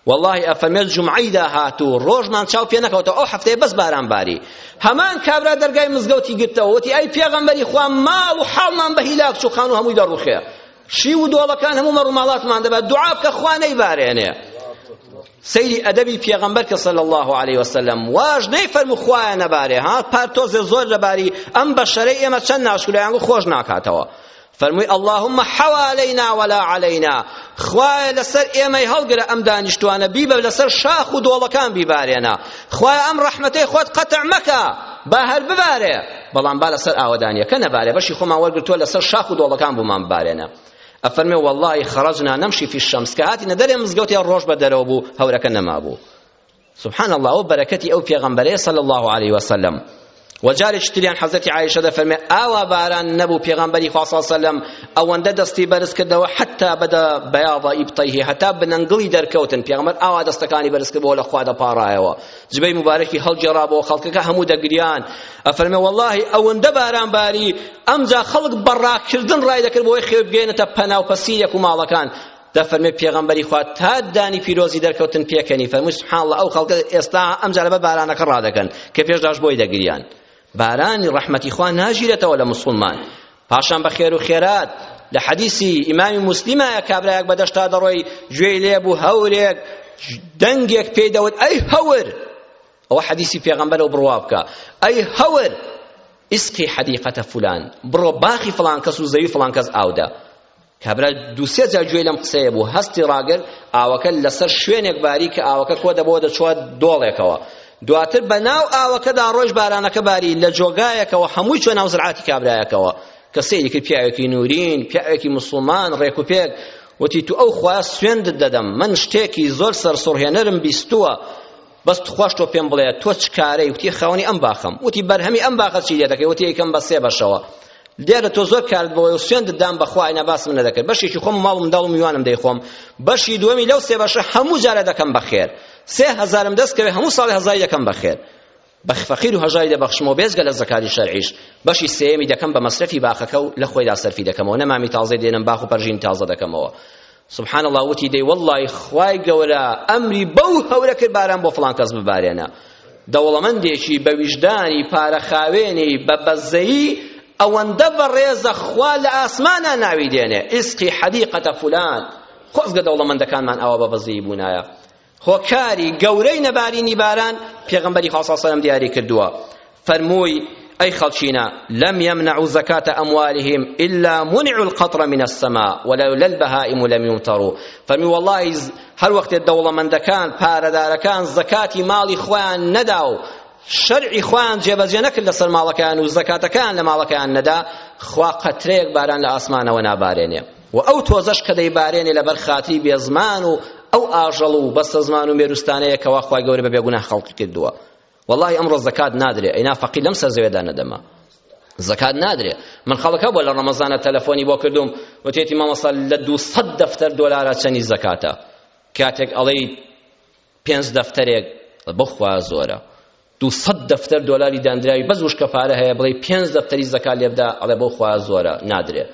واللهی ئەفەرمێت جومعەی داهاتوو ڕۆژمان چاو پێ نەکەوتەوە ئەو هەفتەیە بەس باران باری هەمان کابرا دەرگای مزگەوتی گرتەوە وتی ئەی پێغەمبەری خوا ماڵ و حاڵمان بە هیلاک چوو خانوو هەمووی دەڕوخێ شیو و دۆڵەکان هەموو مەڕوماڵاتمان دەبات دوعا بکە خوا نەیبارێنێ سەیری ئەدەبی پێغەمبەر کە صلی الله علیه وسلم واش نەیفەرموو خوایە نەبارێ ها پارتۆزێ زۆر لەباری ئەم بەشەرەی ئێمە چەند ناشکرایانگو خۆش ناکاتەوە فەرمووی اللهم حوالينا ولا علينا خوایە لەسەر ئێمەی هەڵگرە ئەم دانیشتوانە بیبە لەسەر شاخ و دۆڵەکان بیبارێنە خوایە ئەم ڕەحمەتەی خۆت قەتع مەکە با هەر ببارێ بەڵام با لەسەر ئاوەدانیەکە نەبارێ بەشی خۆمان وەرگرتووە لەسەر شاخ و دۆڵەکان بوومان ببارێنە ئەفەرمێ واللهی خرجنا نمشي في الشمس کە هاتینە دەرێ مزگەوتێ ڕۆژ بە دەرەوە بوو هەورەکە نەمابوو سبحان اللە ئەوە بەرەکەتی ئەو پێغەمبەرەیە صلی اللە علیه وسلم و جارێکی تریان حەزەتی عایشە دەفەرمێ ئاوا باران نەبوو پێغەمبەری خوا صلی اللە وسلم ئەوەندە دەستی بەرز کردەوە حتا بەدا بەیاض ئیبطیه هەتا بنەنگڵی دەرکەوتن پێغەمبەر ئاوا دەستەکانی بەرز کردەوە لە خوا دەپاڕایەوە جبەی مبارەکی هەڵگێڕابەوە خەڵکەکە هەموو دەگریان ئەفەرمێ واللهی ئەوەندە باران باری ئەمجا خەڵک بەڕاکردن ڕای دەکرد بۆی خێو بگەێنێتە پەناو پەسیرێک و ماڵەکان دەفەرمێ پێغەمبەری خوا تا دانی پیرۆزی دەرکەوتن پێکەنی فەرمووی سبحان الله ئەو خەڵکە ئێستا ئەمجا لەبەر بارانەکە ڕادەکەن کە پێشداش بۆی دەگریان بارانی ڕەحمەتی خوا ناژیرێتەوە لە مسلمان پاشان بە خێر و خێرات لە حەدیسی ئیمامی مسلمایە کابرایەک بەدەشتا دەڕۆی گوێی لێ بوو هەورێک دەنگێک پێی دەوت ئەی هەور ئەوە حەدیسی پێغەمبەر و بڕوا بکە ئەی هەور ئیسقی حەدیقەتە فلان بڕۆ باخی فلان کەس و زەوی فلان کەس ئاودا کابرا دوو سێ جار گوێی لەم قسەیە بوو هەستی ڕاگرت ئاوەکە لەسەر شوێنێک باری کە ئاوەکە کۆ دەبەوە دەچووە دۆڵێکەوە دواتر بە ناو ئاوەکەدا ڕۆژ بارانەکە باری لە جۆگایەکەوە هەمووی چۆ ناو زرعاتی کابرایەکەوە کە سەیری کرد پیاوێکی نورین پیاوێکی مسلمان ڕێک و پێک وتی تو ئەو خوایە سوێندت دەدەم من شتێکی زۆر سەرسوڕهێنەرم بیستووە بەس تخواش تۆ پێم بڵێ تۆ چ کارەی وتی خاوەنی ئەم باخەم وتی بەرهەمی ئەم باخە چی لێ دەکەی وتی یەکەم بە سێ بەشەوە دیارە تۆ زۆر کارت بۆ و سوێندت دام بەخوا ئەینا باسم نەدەکرد بەشێکی خۆم ماڵ و منداڵ و میوانم دەیخۆم بەشی دووەمی لەو سێ بەشە هەموو جارە دەکەم بەخێر سێ هەزارم دەست کەوێ هەموو ساڵی هەزاری دەکەم بەخێر بەخ فەقیر و هەژاری دەبەخشمەوە بێزگە لە زەکاری شەرعیش بەشی سێیەمی دەکەم بە مەسرەفی باخەکە و لە خۆیدا سەرفی دەکەمەوە نەمامی تازەی دێنم باخ و پەرژین تازە دەکەمەوە سبحان اللە وتی دەی واللەی خوای گەورە ئەمری بەو هەورە کرد باران بۆ فڵان کەس ببارێنە دەوڵەمەندێکی بە ویژدانی پارە خاوێنی بە بەزەیی ئەوەندە بەڕێزە خوا لە ئاسمانە ناوی دێنێ ئیسقی حەدیقەتە فولان خۆزگە دەوڵەمەندەکانمان ئاوا بە بەزەیی بوونایە هۆکاری گەورەی نەبارینی باران پێغەمبەری خوا صلی الله علیه و سلم دیاری کردووە فەرمووی ئەی خەڵکینە لم يمنعوا زكاة أموالهم إلا منعوا القطر من السماء ولولا البهائم لم يمطروا فمن والله هر وقت دەوڵەمەندەکان پارەدارەکان زەکاتی ماڵی خۆیان نەدا و شەرعی خۆیان جێبەجێ نەکرد لەسەر ماڵەکەیان و زەکاتەکەیان لە ماڵەکەیان نەدا خوا قەترەیەک باران لە ئاسمانەوە نابارێنێ و ئەو تۆزەش کە دەیبارێنێ لەبەر خاتری بێزمان و ئەو ئاژەڵ و بەستەزمان و مێروستانەیە کەوا خوای گەورە بە بێگوناه خەڵقی کردووە والله ئەمڕۆ زەکات نادرێ ئەینا فەقیر لەم سەر زەوێدا نەدەما زەکات نادرێ من خەڵکە بۆ لە ڕەمەزانە تەلەفۆنی بۆ کردوم وتێتی مامەسا لە دوو سەد دەفتەر دۆلارە چەنی زەکاتە کاتێک ئەڵێی پێنج دەفتەرێک بخوا زۆرە دو سەد دەفتەر دۆلاری داندراوی بەس وشکە پارە هەیە بڵێ پێنج دەفتەری زەکا لێبدا ئەڵێ بۆ خوا زۆرە نادرێ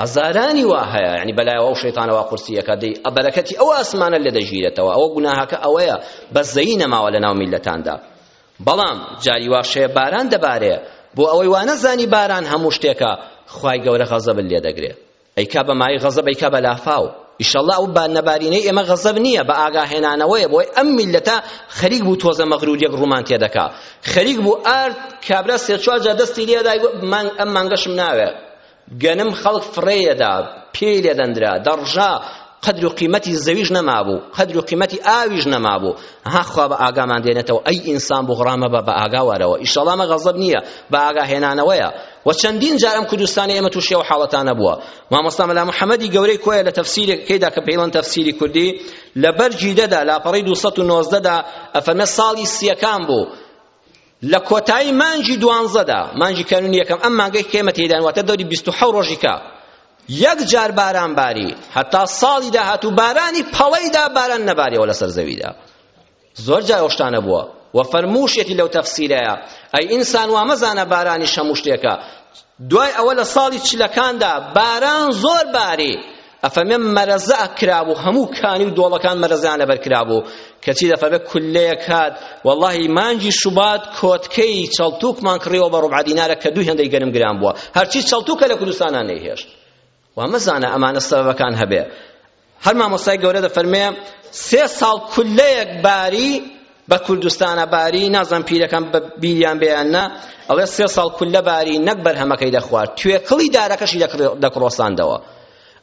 ئەزارانی وا هەیە ینی بەلایەوە ئەو شەیتانەوە قورسیەکە دەی ئەبەرەکەتی ئەو ئاسمانە لێ دەگیرێتەوە ئەوە گوناهەکە ئەوەیە بە زەی نەماوە لە ناو میلەتاندا بەڵام جاری واشەیە باران دەبارێ بۆ ئەوەی وانەزانی باران هەموو شتێکە خوای گەورە غەزەبت لێ دەگرێ ئەیکا بە مای غەزەب ئەیکا بە لافاو ئیشەڵڵا ئەو با نەبارینەی ئێمە غەزەب نییە بە ئاگاهێنانەوەیە بۆی ئەم میلەتە خەریک بوو تۆزە مەغروریەک ڕوومان تێدەکا خەریک بوو ئارد کابرا سێ چوار جا دەستی لێدای ئەم مانگەشم ناوێ گەنم خەڵک فڕێیەدا پێی لێدەندرا دەڕژا قەدر و قیمەتی زەویش نەمابوو قەدر و قیمەتی ئاویش نەمابوو ها خوا بە ئاگامان دێنێتەوە ئەی ئینسان بوغڕا مەبە بە ئاگا وەرەوە ئیشەڵا مە غەزەب نییە بە ئاگا هێنانەوەیە و چەندین جار ئەم کوردستانی ئێمە تووشی ئەو حاڵەتانە بووە مامۆستا مەلا محەممەدی گەورەی کۆیە لە تەفسیرێکەکەیدا کە پێیڵەن تەفسیری کوردی لە بەرگی دەدا لاپەڕی 219دا ئەفەرمێ ساڵی سیەکان بوو لە کۆتایی مانگی دوانزەدا مانگی کانونی یەکەم ئەم مانگەی کە ئێمە تێداین واتە دەوری بیست و حەوت ڕۆژی کە یەک جار باران باری هەتا ساڵی داهاتوو بارانی پەڵەیدا باران نەباریەوە لەسەر زەویدا زۆر جای ئەو شتانە بووە و فەرمووشێتی لەو تەفسیرەیە ئەی ئینسان وا مەزانە بارانی شەموو شتێکە دوای ئەوە لە ساڵی چلەکاندا باران زۆر باری ئەفەرمێ مەرەزە ئەکرابوو هەموو کانی و دۆڵەکان مەرەزەیان لەبەر کرابوو کەچی دەفەرمێ کولەیەک هات وەڵاهی مانگی شوبات کۆتکەی چەڵتووکمان کڕیەوە بە ڕوبعە دینارە کە دوو هێندەی گەرم گران بووە هەرچی چەڵتووکە لە کوردستانا نەیهێشت وا مەزانە ئەمانە سەبەبەکان هەبێ هەر مامۆستای گەورە دەفەرمێ سێ ساڵ کولەیەک باری بە کوردستانە باری نازم پیرەکان بە بیریان بیان نا ئەڵێ سێ ساڵ کولە باری نەک بەرهەمەکەی دەخوارد توێکڵی دارەکەشی دەکڕۆساندەوە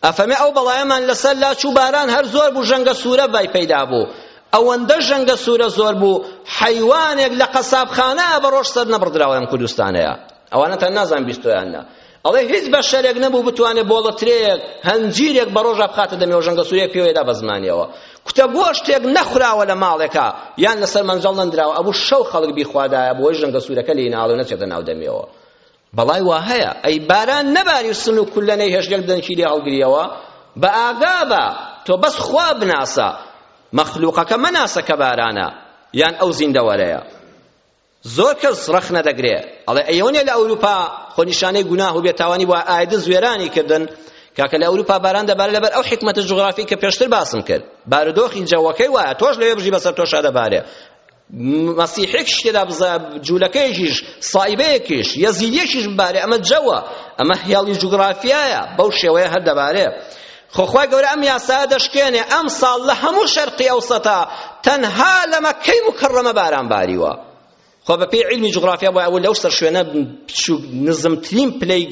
ئەفەمێ ئەو بەڵایەمان لەسەر لاچوو باران هەر زۆر بوو ژەنگە سوورە بای پەیدا بوو ئەوەندە ژەنگە سوورە زۆر بوو حەیوانێک لە قەسابخانە بە ڕۆژ سەر نەبڕدراوە ئەم کوردستانەیە ئەوانەتان نازان بیستۆیان نا ئەڵێ هیچ بەشەرێک نەبوو بتوانێ بۆڵەترێک هەنجیرێک بە ڕۆژا بخاتە دەمێ و ژەنگە سوورێک پێوەیدا بە زمانیەوە کوتە گۆشتێک نەخوراوە لە ماڵێکا یان لەسەر مەنجەڵ نەندراوە ئەبوو شەو خەڵک بیخوادایە بۆی ژەنگە سوورەکە لێی ناڵێ و نەچێتە ناو دەمێەوە بەڵای وا هەیە ئەی باران نەباری و سن و کولەنەی هێشتێک دەنکی لێ هەڵگریەوە بە ئاگا بە تۆ بەس خوا بناسە مەخلوقەکە مەناسە کە بارانە یان ئەو زیندەوەرەیە زۆر کەس ڕەخنە دەگرێ ئەڵێ ئەیەوە نیە لە ئەوروپا خۆ نیشانەی گوناه و بێتاوانی بۆ ئایدز وێرانی کردن کاکە لە ئەوروپا باران دەبارێت لەبەر ئەو حکمەتە جوغرافی کە پێشتر باسم کرد بارودۆخی جەوەکەی وایە تۆش لەوێ بژی بەسەر تۆشا دەبارێ مەسیحێک شتێدا بزە جوولەکەیەکیش سایبەیەکیش یەزیدیەکیش ببارێ ئەمە جەوە ئەمە هێڵی جوگرافیایە بەو شێوەیە هەر دەبارێ خۆ خوای گەورە ئەم یاسایە دەشکێنێ ئەمساڵ لە هەموو شەرقی ئەوسەتا تەنها لە مەککەی موکەڕەمە باران باریوە خۆ بە پێی علمی جغرافیا بۆ ئەوە لەو سەر شوێنە نزمترین پلەی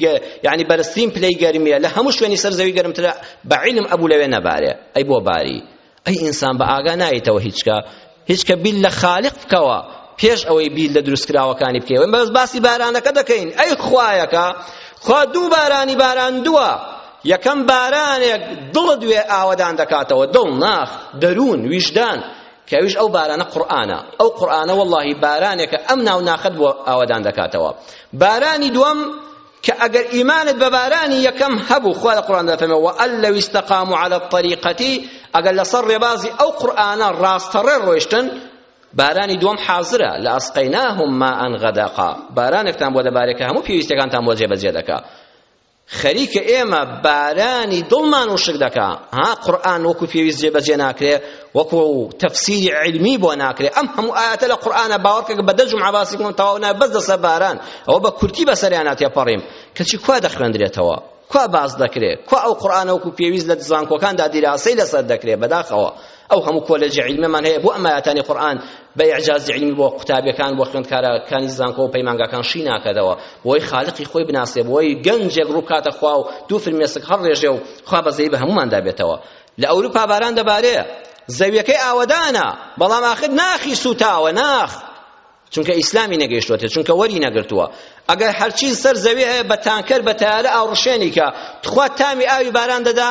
یعنی بەرزترین پلەی گەرمیە لە هەموو شوێنی سەر زەوی گەرمترە بە علم ئەبوو لەوێ نەبارێ ئەی بۆ باری ئەی ئینسان بە ئاگا نایتەوە هیچ کە هیچ کە بیل لە خالق بکەوە پێش ئەوەی بیل لە دروستکراوەکانی بکەوە بەس باسی بارانەکە دەکەین ئەی خوایەکە خوا دوو بارانی باراندووە یەکەم بارانێک دڵ دوێ ئاوەدان دەکاتەوە دڵ ناخ دەروون ویژدان کەویش ئەو بارانە قورآانە ئەو قورآانە واللهی بارانێکە ئەم ناو ناخت بۆ ئاوەدان دەکاتەوە بارانی دووەم کە ئەگەر ئیمانت بە بارانی یەکەم هەبوو خوا لە قورئاندا فەرمووە وەئەن لەو استقاموا علی الطریقەتی ئەگەر لەسەر ڕێبازی ئەو قورئانە ڕاستەڕێ ڕۆیشتن بارانی دووەم حازرە لە ئەسقەیناهم ماء غدقا بارانێکتان بۆ دەبارێت کە هەموو پێویستەکانتان بۆ جێبەجێ دەکا خەریکە ئێمە بارانی دڵمان وشک دەکا ها قورئان وەکو پێویست جێبەجێ ناکرێ وەکو تەفسیری علمی بۆ ناکرێ ئەم هەموو ئاەتە لە قورآانە باوەڕکە بە دە جمعە باسی کردم تەواو نای بەس دەسە باران ئەوە بە کورتی بەسەریانە تێپەڕیم کەچی کوا دەخوێندرێتەوە کوا باس دەکرێ کوا ئەو قورآانە وەکو پێویست لە زانکۆکاندا دیراسەی لەسەر دەکرێ بەداخەوە ئەو هەموو کۆلێجی علمەمان هەیە بۆ ئەمایەتانی قورآن بە ئیعجازی علمی بۆ قوتابیەکان بۆ خوێندکارەکانی زانکۆ و پەیمانگاکان شی ناکەدەوە بۆی خالقی خۆی بناسێ بۆی گەنجێک ڕووکاتە خوا و دوو فرمێسک هەڵڕێژێ و خوا بەزەی بە هەمومان دابێتەوە لە ئەوروپا باران دەبارێ زەویەکەی ئاوەدانە بەڵام ئاخر ناخی سوتاوە ناخ چونکە ئیسلامی نەگەیشتوەتە چونکە وەری نەگرتووە ئەگەر هەرچی سەر زەوی هەیە بە تانکەر بە تەیارە ئاوڕشێنی کە تخوا تامی ئاوی باران دەدا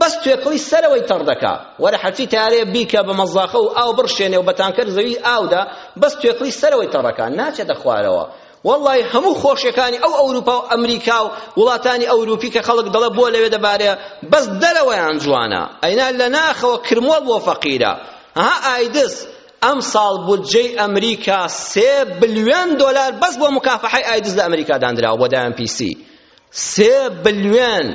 بەس توێکڵی سەرەوەی تەڕ دەکا وەرە هەرچی تارەیە بیکە بە مەزاخە و ئاو بڕشێنێ و بە تانکەر زەوی ئاودا بەس توێکڵی سەرەوەی تەڕەکە ناچێتە خوارەوە وەڵڵا ی هەموو خۆشیەکانی ئەو ئەوروپا و ئەمریکا و وڵاتانی ئەوروپی کە خەڵک دەڵێ بۆ لەوێ دەبارێ بەس دەرەوەیان جوانە ئەینا لە ناخەوە کرمۆڵ بۆ فەقیرە ها ئایدز ئەم ساڵ بودجەی ئەمریکا سێ بلیۆن دۆلار بەس بۆ مکافحەی ئایدز لە ئەمریکا داندراوە بۆ دایان پیسی سێ بلیۆن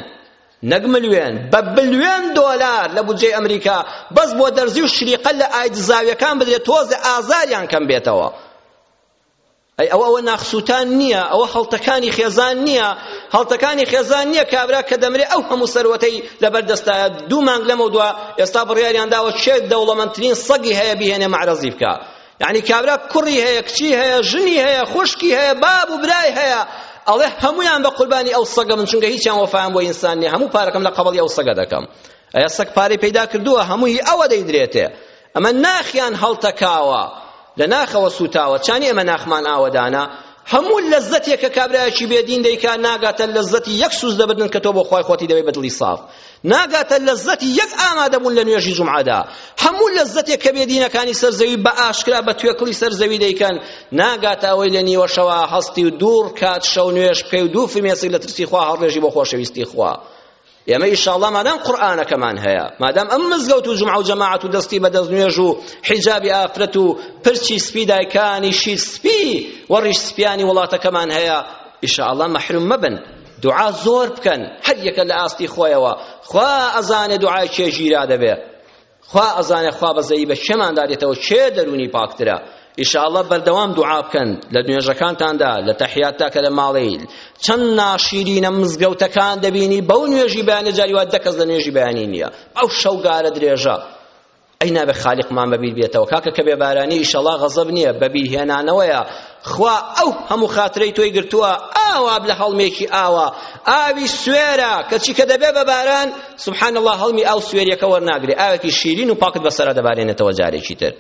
نەک ملیۆن بە بلیۆن دۆلار لە بودجەی ئەمریکا بەس بۆ دەرزی و شریقە لە ئایدزاویەکان بدرێت تۆزێ ئازاریان کەم بێتەوە ئەی ئەوە ئەوە ناخسووتان نییە ئەوە هەڵتەکانی خێزان نییە هەڵتەکانی خێزان نییە کابرا کە دەمرێ ئەو هەموو سەروەتەی لەبەر دەستایە دوو مانگ لەمەو دووە ئێستا بڕیاریان داوە چێ دەوڵەمەندترین سەگی هەیە بیهێنێ مەعرەزی بکە یعنی کابرا کوڕی هەیە کچی هەیە ژنی هەیە خوشکی هەیە باب و برای هەیە ئەڵێ هەمویان بە قوربانی ئەو سەگە من چونکە هیچیان وەفایان بۆ ئینسان نییە هەموو پارەکەم لە قەبەڵی ئەو سەگە دەکەم ئەیا سەگ پارەی پەیدا کردووە هەمووی ئەوە دەیدرێتێ ئەمە ناخیان هەڵتەکاوە لە ناخەوە سوتاوە چانی ئێمە ناخمان ئاوەدانە هەموو لەزەتێک کە کابرایەکی بێدین دەیکا ناگاتە لەزەتی یەک سوز دەبدن کە تۆ بۆ خۆی خۆتی دەبێت بە دڵی ساف ناگاتە لەزەتی یەک ئامادەبوون لە نوێژی جمعەدا هەموو لەزەتێک کە بێدینەکانی سەرزەوی بە ئاشکرا بە توێکڵی سەرزەوی دەیکەن ناگاتە ئەوەی لە نیوەشەوە هەستی و دوور کات شەو نوێژ بکەی و دوو فرمێسک لە ترسی خوا هەڵڕێژی بۆ خۆشەویستی خوا ئێمە ئیشاڵڵا مادام قورئانەکەمان هەیە مادام ئەم مزگەوت و جومعە و جەماعەت و دەستی بە دەست نوێژ و حیجابی ئافرەت و پرچی سپی دایکانی شیر سپی و ڕیش سپیانی وڵاتەکەمان هەیە ئیشاڵڵا مەحروم مەبن دوعا زۆر بکەن هەر یەکە لە ئاستی خۆیەوە خوا ئەزانێ دوعای کێ ژیرا دەبێ خوا ئەزانێ خوا بەزەیی بە کێماندا دێتەوە کێ دەروونی پاکترە ئیشاءاللە بەردەوام دوعا بکەن لە نوێژەکانتاندا لە تەحیاتدا کە لە ماڵەیل چەند ناشیرینە مزگەوتەکان دەبینی بەو نوێژی بەیانە جاری وا دە کەس لە نوێژی بەیانی نییە ئەو شەوگارە درێژە ئەی نابێ خالیقمان بەبیر بێتەوە کاکە کە بێبارانی ئیشەڵا غەزەب نییە بەبیرهێنانەوەیە خوا ئەو هەموو خاترەی تۆی گرتووە ئاواب لە هەڵمێکی ئاوا ئاوی سوێرە کەچی کە دەبێ بە باران سبحان الله هەڵمی ئاو سوێریەکە وەرناگرێ ئاوێکی شیرین و پاکت بەسەرا دەبارێنێتەوە جارێکی تر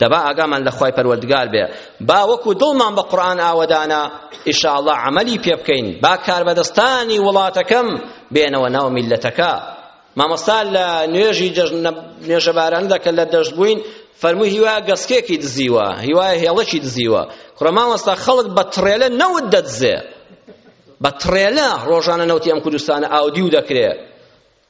دەبا ئاگامان لە خوای پەروەردگار بێ با وەکو دڵمان بە قورئان ئاوەدانە ئیشاءاللە عەمەلی پێ بکەین با کاربەدەستانی وڵاتەکەم بێنەوە ناو میلەتەکە مامۆستا لە نوێژی جەژنە نوێژەباراندا کە لە دەشت بووین فەرمووی هیوایە گەسکێکی دزیوە هیوایە هێڵەکی دزیوە کوڕە مامۆستا خەڵک بە تڕێلە نەوت دەدزێ بە تڕێلە ڕۆژانە نەوتی ئەم کوردستانە ئاودیو دەکرێ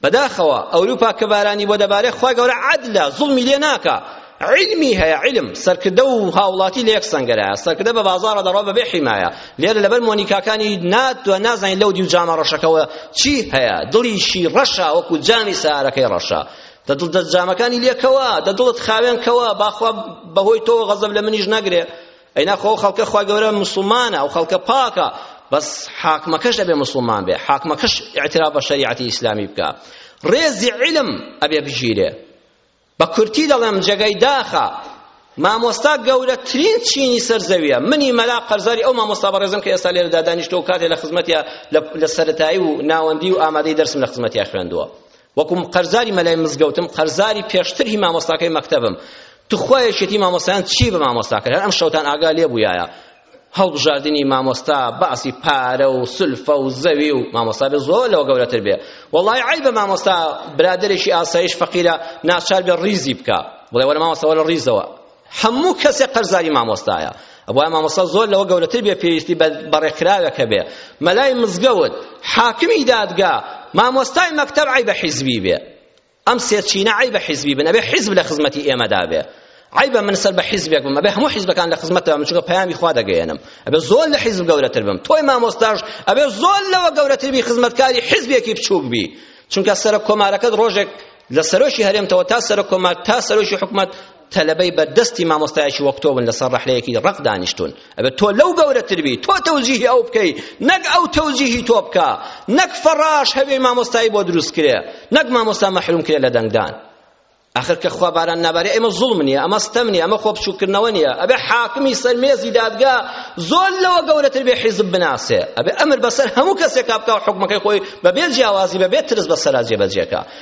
بەداخەوە ئەوروپا کە بارانی بۆ دەبارێ خوا گەورە عەدلە زوڵمی لێ ناکا عیلمی هەیە عیلم سەرکردە و هاوڵاتی لە یەک سەنگەرایە سەرکردە بە بازارە دەڕۆ بەبێ حیمایە لێرە لەبەر مۆنیکاکانی ناتوە نازانین لەو دیو جامە ڕەشەکەوە چی هەیە دڵیشی ڕەشە وەکو جامی سارەکەی ڕەشە دەدڵ دە جامەکانی لێکەوە دەدڵت خاوێن کەوە باخوا بەهۆی تۆ غەزەب لە منیش نەگرێ ئەینا خۆ خەڵکە خوا گەورە مسلمانە ئەو خەڵکە پاکە بەس حاکمەکەش دەبێ مسلمان بێ حاکمەکەش اعتراف بە شریعەتی ئیسلامی بکە ڕێزی علم ئەبێ بگیرێ بە کورتی دەڵێم جێگای داخە مامۆستا گەورەترین چینی سەر زەویە منی مەلا قەرزاری ئەو مامۆستا بەڕێزم کە ئێستا لێرەدا دانیشتەوە کاتێ لە خزمەتیا لە سەرەتایی و ناوەندی و ئامادەی دەرسم لە خزمەتیا خوێندووە وەکوم قەرزاری مەلای مزگەوتم قەرزاری پێشتر هی مامۆستاکەی مەکتەبم تخوایەکێتی مامۆستایان چی بە مامۆستا کرد هەر ئەم شەوتان ئاگا لێ بوویایە هەڵبژاردنی مامۆستا باسی پارە و سلفە و زەوی و مامۆستا بێ زۆر لەوە گەورەتر بێ وەڵای عیبە مامۆستا برادێکی ئاسایش فەقیرە ناچار بێ ڕیزی بکە بڵێ وەرە مامۆستا وەرە ڕیزەوە هەموو کەسێک قەرزاری مامۆستایە ئەوە مامۆستا زۆر لەوە گەورەتر بێ پێویستی بە ڕێکخراوێکە بێ مەلای مزگەوت حاکمی دادگا مامۆستای مەکتەب عیبە حیزبی بێ ئەم سێ چینە عەیبە حیزبی بن ئەبێ حیزب لە خزمەتی ئێمەدا بێ عیبە من سەر بە حیزبێک بم ئەبێ هەموو حیزبەکان لە خزمەتەوە من چونکە پەیامی خوا دەگەیەنم ئەبێ زۆر لە حیزب گەورەتر بم تۆی مامۆستاش ئەبێ زۆر لەوە گەورەتر بی خزمەتکاری حیزبێکی بچووک بی چونکە سەرە کۆمارەکەت ڕۆژێک لە سەرۆکی هەرێمتەوە تا سەرۆک کۆمار تا سەرۆکی حکومەت تەلەبەی بەردەستی مامۆستایەکی وەک تۆ بن لەسەر ڕەحلەیەکی ڕەق دانیشتون ئەبێت تۆ لەو گەورەتر بی تۆ تەوجیهی ئەو بکەی نەک ئەو تەوجیهی تۆ بکا نەک فەڕاش هەوێی مامۆستایی بۆ دروست کرێ نەک مامۆستا مەحروم کرێ لە دەنگدان ئاخر کە خوا باران نابارێ ئێمە زوڵم نییە ئەمە ستەم نییە ئەمە خۆ بچووکردنەوە نییە ئەبێ حاکمی سەر مێزی دادگا زۆر لەوە گەورەتر بێ حیزب بناسێ ئەبێ ئەمر بەسەر هەموو کەسێکا بکا و حکومەکەی خۆی بەبێ جیاوازی بەبێ ترس بەسەرا جێبەجێکا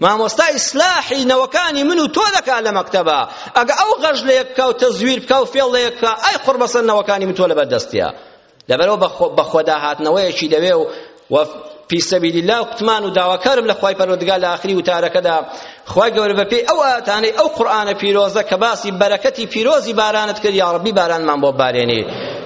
مامۆستا ئیسلاحی نەوەکانی من و تۆ دەکا لە مەکتەبە ئەگە ئەو غەش لە یەک بکا و تەزویر بکا و فێڵ لە یەک بکا ئای قڕبەسەر نەوەکانی من تۆ لەبەر دەستیە لەبەرەوە بە خۆدا هاتنەوەیەکی دەوێ و و فی سبیل الله و قتمان و داواکارم لە خوای پەروەردگار لە ئاخری وتارەکەدا خوای گەورە بە پێی ئەو ئاتانەی ئەو قورئانە پیرۆزە کە باسی بەرەکەتی پیرۆزی بارانت کرد یا ربی بارانمان بۆ بارێنی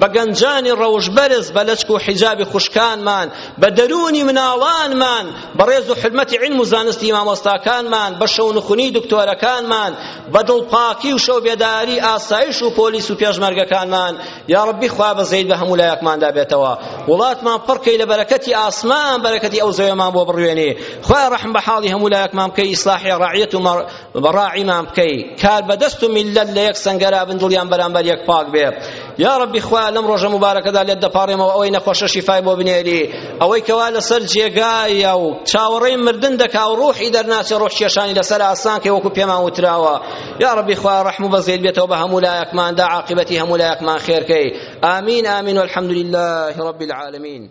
بە گەنجانی ڕەوشبەرز بە لەچک و حیجابی خوشکانمان بە دەروونی مناڵانمان بە ڕێز و حرمەتی علم و زانستی مامۆستاکانمان بە شەونخونی دکتۆرەکانمان بە دڵپاکی و شەوبێداری ئاسایش و پۆلیس و پێشمەرگەکانمان یا ڕبی خوا بەزەید بە هەموو لایەکماندا بێتەوە وڵاتمان پڕکەی لە بەرەکەتی ئاسمان بەرەکەتی ئەو زەوێمان بۆ بڕوێنێ خوا ڕەحم بە حاڵی هەموو لایەکمان بکەی ئیسلاحی ڕەعیەت و بە ڕاعیمان بکەی کاربەدەست و میللەت لە یەک سەنگەرا بن دڵیان بەرامبەر یەک پاک بێ یا ڕەبی خوا لەم ڕۆژە موبارەکەدا لێت دەپاڕێمەوە ئەوەی نەخۆشە شیفای بۆ بنێری ئەوەی کەوا لەسەر جێگایە و چاوەڕێی مردن دەکا و ڕوحی دەرناچێ ڕۆح کێشانی لەسەر ئاسان کە وەکو پێمان وتراوە یا ڕەبی خوا ڕەحم و بەزێت بێتەوە بە هەموو لایەکماندا عاقبەتی هەموو لایەکمان خێرکەی آمین آمین والحمد لله رب العالمین